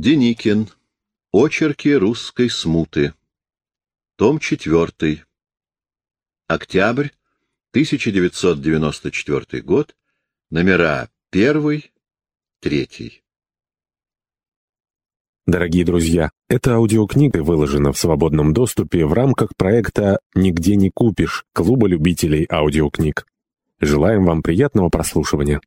Деникин. Очерки русской смуты. Том 4. Октябрь 1994 год. Номера 1, 3. Дорогие друзья, эта аудиокнига выложена в свободном доступе в рамках проекта «Нигде не купишь» Клуба любителей аудиокниг. Желаем вам приятного прослушивания.